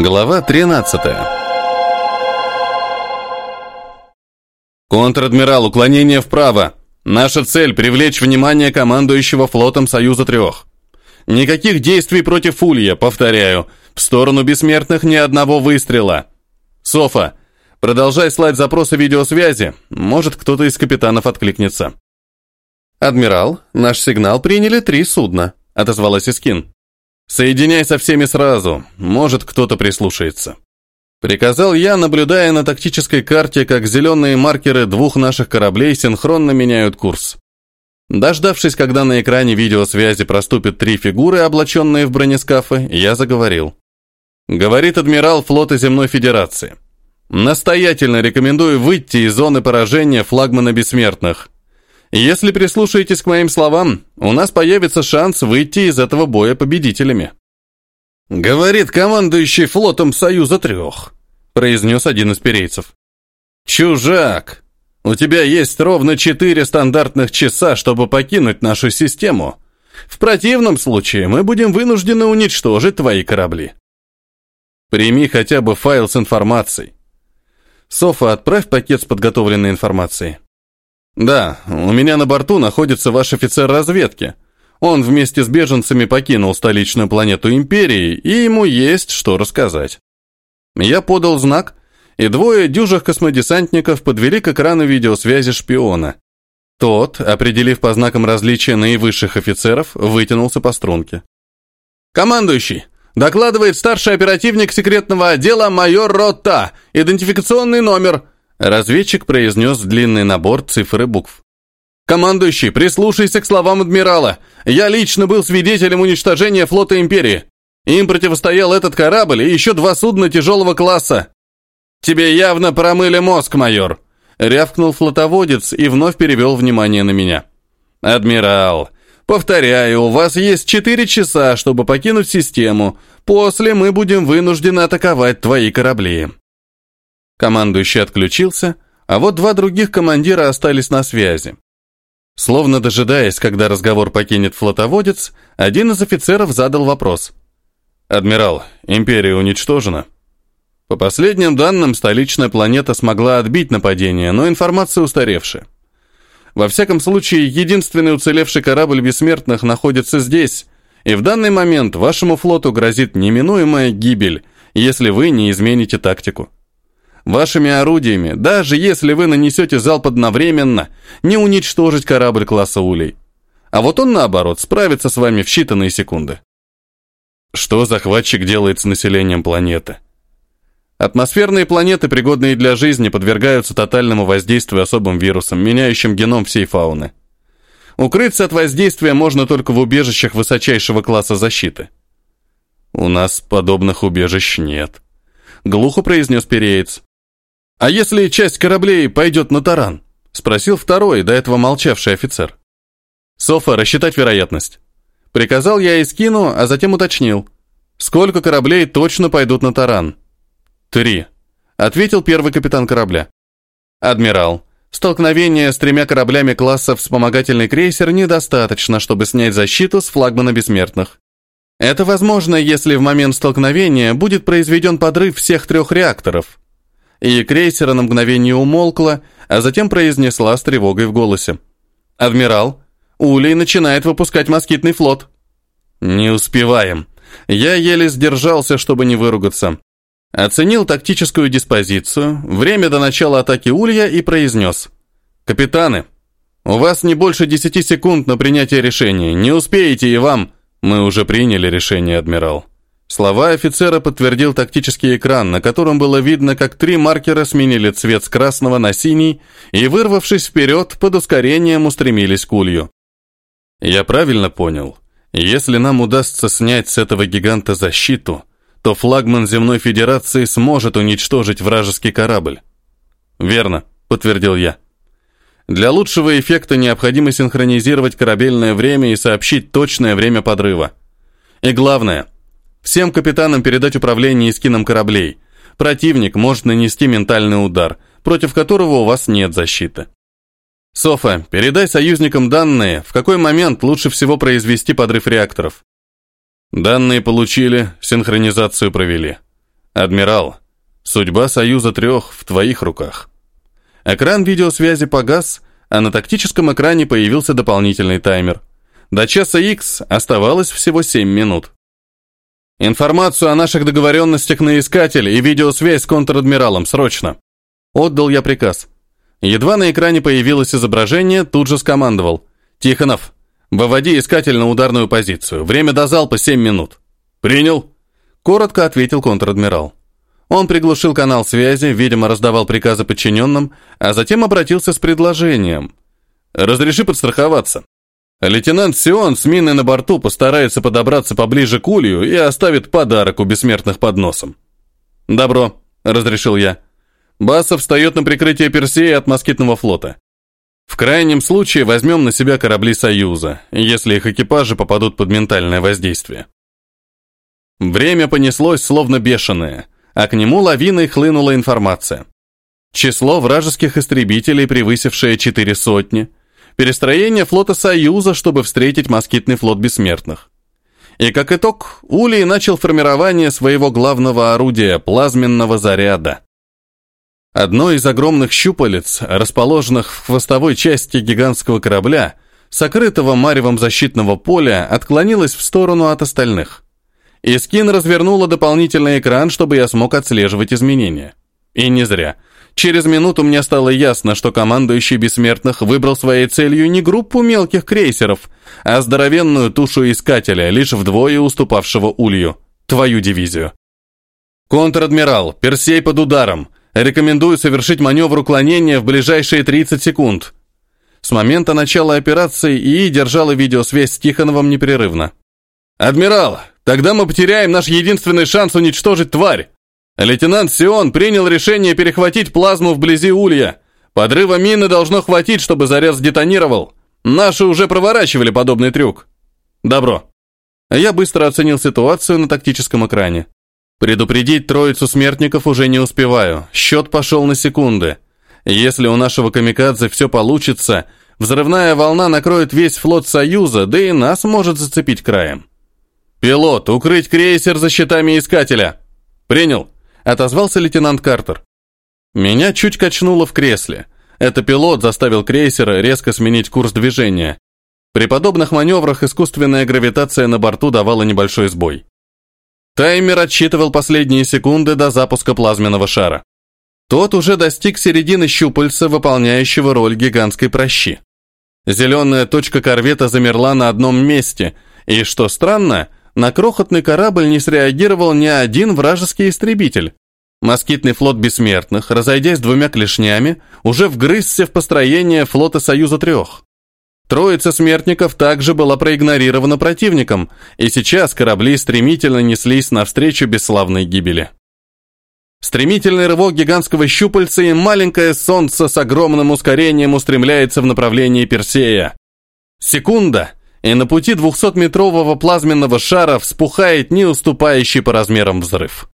Глава 13 Контр-адмирал, уклонение вправо. Наша цель – привлечь внимание командующего флотом Союза Трех. Никаких действий против Улья, повторяю. В сторону бессмертных ни одного выстрела. Софа, продолжай слать запросы видеосвязи. Может, кто-то из капитанов откликнется. «Адмирал, наш сигнал приняли три судна», — отозвалась Искин. «Соединяй со всеми сразу, может, кто-то прислушается». Приказал я, наблюдая на тактической карте, как зеленые маркеры двух наших кораблей синхронно меняют курс. Дождавшись, когда на экране видеосвязи проступят три фигуры, облаченные в бронескафы, я заговорил. Говорит адмирал флота Земной Федерации. Настоятельно рекомендую выйти из зоны поражения флагмана бессмертных. Если прислушаетесь к моим словам, у нас появится шанс выйти из этого боя победителями. Говорит командующий флотом Союза Трех, произнес один из перейцев. Чужак, у тебя есть ровно четыре стандартных часа, чтобы покинуть нашу систему. В противном случае мы будем вынуждены уничтожить твои корабли. Прими хотя бы файл с информацией. Софа, отправь пакет с подготовленной информацией. Да, у меня на борту находится ваш офицер разведки. Он вместе с беженцами покинул столичную планету Империи, и ему есть что рассказать. Я подал знак, и двое дюжих космодесантников подвели к экрану видеосвязи шпиона. Тот, определив по знакам различия наивысших офицеров, вытянулся по струнке. «Командующий, докладывает старший оперативник секретного отдела майор Ротта, идентификационный номер», Разведчик произнес длинный набор цифр и букв. «Командующий, прислушайся к словам адмирала. Я лично был свидетелем уничтожения флота Империи. Им противостоял этот корабль и еще два судна тяжелого класса. Тебе явно промыли мозг, майор!» Рявкнул флотоводец и вновь перевел внимание на меня. «Адмирал, повторяю, у вас есть четыре часа, чтобы покинуть систему. После мы будем вынуждены атаковать твои корабли». Командующий отключился, а вот два других командира остались на связи. Словно дожидаясь, когда разговор покинет флотоводец, один из офицеров задал вопрос. «Адмирал, империя уничтожена?» По последним данным, столичная планета смогла отбить нападение, но информация устаревшая. Во всяком случае, единственный уцелевший корабль бессмертных находится здесь, и в данный момент вашему флоту грозит неминуемая гибель, если вы не измените тактику. Вашими орудиями, даже если вы нанесете залп одновременно, не уничтожить корабль класса Улей. А вот он, наоборот, справится с вами в считанные секунды. Что захватчик делает с населением планеты? Атмосферные планеты, пригодные для жизни, подвергаются тотальному воздействию особым вирусом, меняющим геном всей фауны. Укрыться от воздействия можно только в убежищах высочайшего класса защиты. У нас подобных убежищ нет. Глухо произнес Переец. «А если часть кораблей пойдет на таран?» — спросил второй, до этого молчавший офицер. «Софа, рассчитать вероятность». Приказал я и скину, а затем уточнил. «Сколько кораблей точно пойдут на таран?» «Три», — ответил первый капитан корабля. «Адмирал, столкновение с тремя кораблями класса вспомогательный крейсер недостаточно, чтобы снять защиту с флагмана бессмертных. Это возможно, если в момент столкновения будет произведен подрыв всех трех реакторов, и крейсера на мгновение умолкла, а затем произнесла с тревогой в голосе. «Адмирал, Улей начинает выпускать москитный флот». «Не успеваем». Я еле сдержался, чтобы не выругаться. Оценил тактическую диспозицию, время до начала атаки Улья и произнес. «Капитаны, у вас не больше десяти секунд на принятие решения. Не успеете и вам...» «Мы уже приняли решение, адмирал». Слова офицера подтвердил тактический экран, на котором было видно, как три маркера сменили цвет с красного на синий и, вырвавшись вперед, под ускорением устремились к улью. Я правильно понял? Если нам удастся снять с этого гиганта защиту, то флагман Земной Федерации сможет уничтожить вражеский корабль. Верно, подтвердил я. Для лучшего эффекта необходимо синхронизировать корабельное время и сообщить точное время подрыва. И главное – Всем капитанам передать управление эскином кораблей. Противник может нанести ментальный удар, против которого у вас нет защиты. Софа, передай союзникам данные, в какой момент лучше всего произвести подрыв реакторов. Данные получили, синхронизацию провели. Адмирал, судьба Союза Трех в твоих руках. Экран видеосвязи погас, а на тактическом экране появился дополнительный таймер. До часа X оставалось всего 7 минут. Информацию о наших договоренностях на искатель и видеосвязь с контр-адмиралом, срочно. Отдал я приказ. Едва на экране появилось изображение, тут же скомандовал. «Тихонов, выводи искатель на ударную позицию. Время до залпа 7 минут». «Принял», — коротко ответил контр-адмирал. Он приглушил канал связи, видимо, раздавал приказы подчиненным, а затем обратился с предложением. «Разреши подстраховаться. Лейтенант Сион с миной на борту постарается подобраться поближе к улью и оставит подарок у бессмертных под носом». «Добро», — разрешил я. Басов встает на прикрытие Персея от москитного флота. В крайнем случае возьмем на себя корабли Союза, если их экипажи попадут под ментальное воздействие. Время понеслось словно бешеное, а к нему лавиной хлынула информация. Число вражеских истребителей, превысившее четыре сотни, перестроение флота Союза, чтобы встретить москитный флот бессмертных. И как итог, Улей начал формирование своего главного орудия – плазменного заряда. Одно из огромных щупалец, расположенных в хвостовой части гигантского корабля, сокрытого маревом защитного поля, отклонилось в сторону от остальных. Искин развернула дополнительный экран, чтобы я смог отслеживать изменения. И не зря. Через минуту мне стало ясно, что командующий Бессмертных выбрал своей целью не группу мелких крейсеров, а здоровенную тушу искателя, лишь вдвое уступавшего Улью. Твою дивизию. Контр-адмирал, Персей под ударом. Рекомендую совершить маневр уклонения в ближайшие 30 секунд. С момента начала операции ИИ держала видеосвязь с Тихоновым непрерывно. «Адмирал, тогда мы потеряем наш единственный шанс уничтожить тварь. Лейтенант Сион принял решение перехватить плазму вблизи улья. Подрыва мины должно хватить, чтобы заряд сдетонировал. Наши уже проворачивали подобный трюк. Добро. Я быстро оценил ситуацию на тактическом экране. Предупредить троицу смертников уже не успеваю. Счет пошел на секунды. Если у нашего камикадзе все получится, взрывная волна накроет весь флот Союза, да и нас может зацепить краем. «Пилот, укрыть крейсер за щитами искателя!» «Принял!» — отозвался лейтенант Картер. Меня чуть качнуло в кресле. Это пилот заставил крейсер резко сменить курс движения. При подобных маневрах искусственная гравитация на борту давала небольшой сбой. Таймер отсчитывал последние секунды до запуска плазменного шара. Тот уже достиг середины щупальца, выполняющего роль гигантской прощи. Зеленая точка корвета замерла на одном месте, и, что странно, на крохотный корабль не среагировал ни один вражеский истребитель. Москитный флот бессмертных, разойдясь двумя клешнями, уже вгрызся в построение флота Союза Трех. Троица смертников также была проигнорирована противником, и сейчас корабли стремительно неслись навстречу бесславной гибели. Стремительный рывок гигантского щупальца и маленькое солнце с огромным ускорением устремляется в направлении Персея. Секунда, и на пути 200-метрового плазменного шара вспухает не уступающий по размерам взрыв.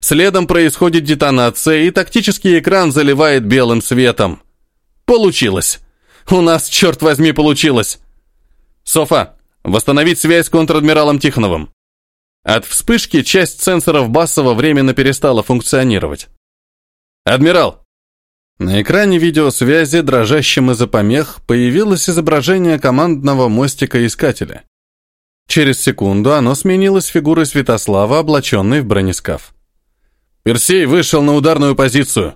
Следом происходит детонация, и тактический экран заливает белым светом. Получилось. У нас, черт возьми, получилось. Софа, восстановить связь с контр-адмиралом Тихоновым. От вспышки часть сенсоров Басова временно перестала функционировать. Адмирал. На экране видеосвязи, дрожащем из-за помех, появилось изображение командного мостика-искателя. Через секунду оно сменилось фигурой Святослава, облаченной в бронескаф. Персей вышел на ударную позицию.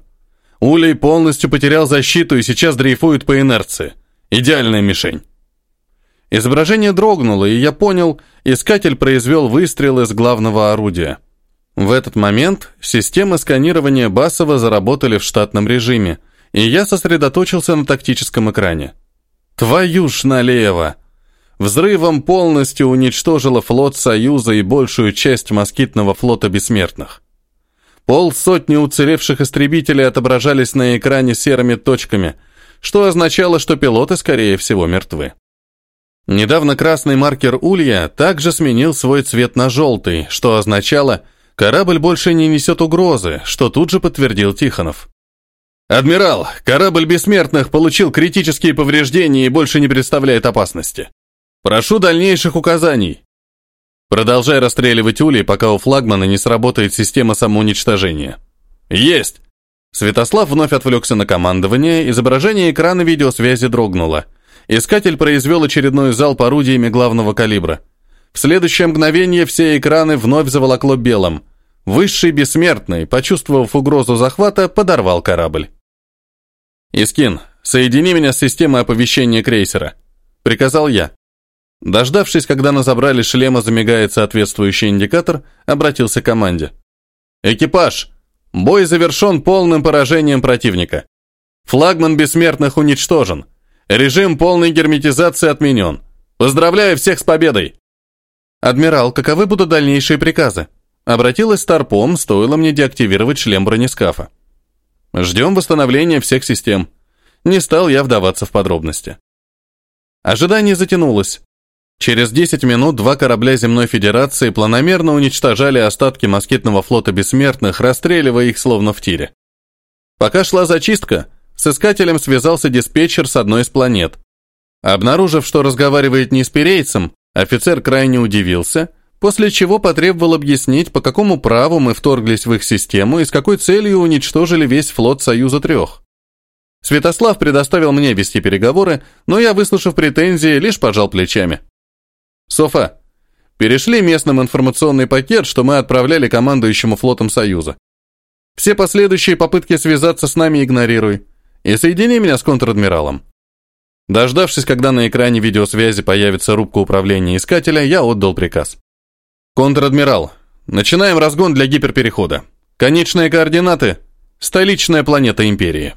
Улей полностью потерял защиту и сейчас дрейфует по инерции. Идеальная мишень. Изображение дрогнуло, и я понял, искатель произвел выстрел из главного орудия. В этот момент системы сканирования Басова заработали в штатном режиме, и я сосредоточился на тактическом экране. Твою ж налево! Взрывом полностью уничтожила флот Союза и большую часть москитного флота бессмертных. Полсотни уцелевших истребителей отображались на экране серыми точками, что означало, что пилоты, скорее всего, мертвы. Недавно красный маркер Улья также сменил свой цвет на желтый, что означало, корабль больше не несет угрозы, что тут же подтвердил Тихонов. «Адмирал, корабль бессмертных получил критические повреждения и больше не представляет опасности. Прошу дальнейших указаний». Продолжай расстреливать улей, пока у флагмана не сработает система самоуничтожения. Есть! Святослав вновь отвлекся на командование, изображение экрана видеосвязи дрогнуло. Искатель произвел очередной залп орудиями главного калибра. В следующее мгновение все экраны вновь заволокло белым. Высший бессмертный, почувствовав угрозу захвата, подорвал корабль. «Искин, соедини меня с системой оповещения крейсера», — приказал я. Дождавшись, когда на забрали шлема замигает соответствующий индикатор, обратился к команде. «Экипаж! Бой завершен полным поражением противника. Флагман бессмертных уничтожен. Режим полной герметизации отменен. Поздравляю всех с победой!» «Адмирал, каковы будут дальнейшие приказы?» Обратилась Старпом, стоило мне деактивировать шлем бронескафа. «Ждем восстановления всех систем». Не стал я вдаваться в подробности. Ожидание затянулось. Через 10 минут два корабля Земной Федерации планомерно уничтожали остатки москитного флота бессмертных, расстреливая их словно в тире. Пока шла зачистка, с искателем связался диспетчер с одной из планет. Обнаружив, что разговаривает не с перейцем, офицер крайне удивился, после чего потребовал объяснить, по какому праву мы вторглись в их систему и с какой целью уничтожили весь флот Союза Трех. Святослав предоставил мне вести переговоры, но я, выслушав претензии, лишь пожал плечами. Софа, перешли местным информационный пакет, что мы отправляли командующему флотом Союза. Все последующие попытки связаться с нами игнорируй. И соедини меня с контр-адмиралом. Дождавшись, когда на экране видеосвязи появится рубка управления искателя, я отдал приказ. Контр-адмирал, начинаем разгон для гиперперехода. Конечные координаты – столичная планета Империи.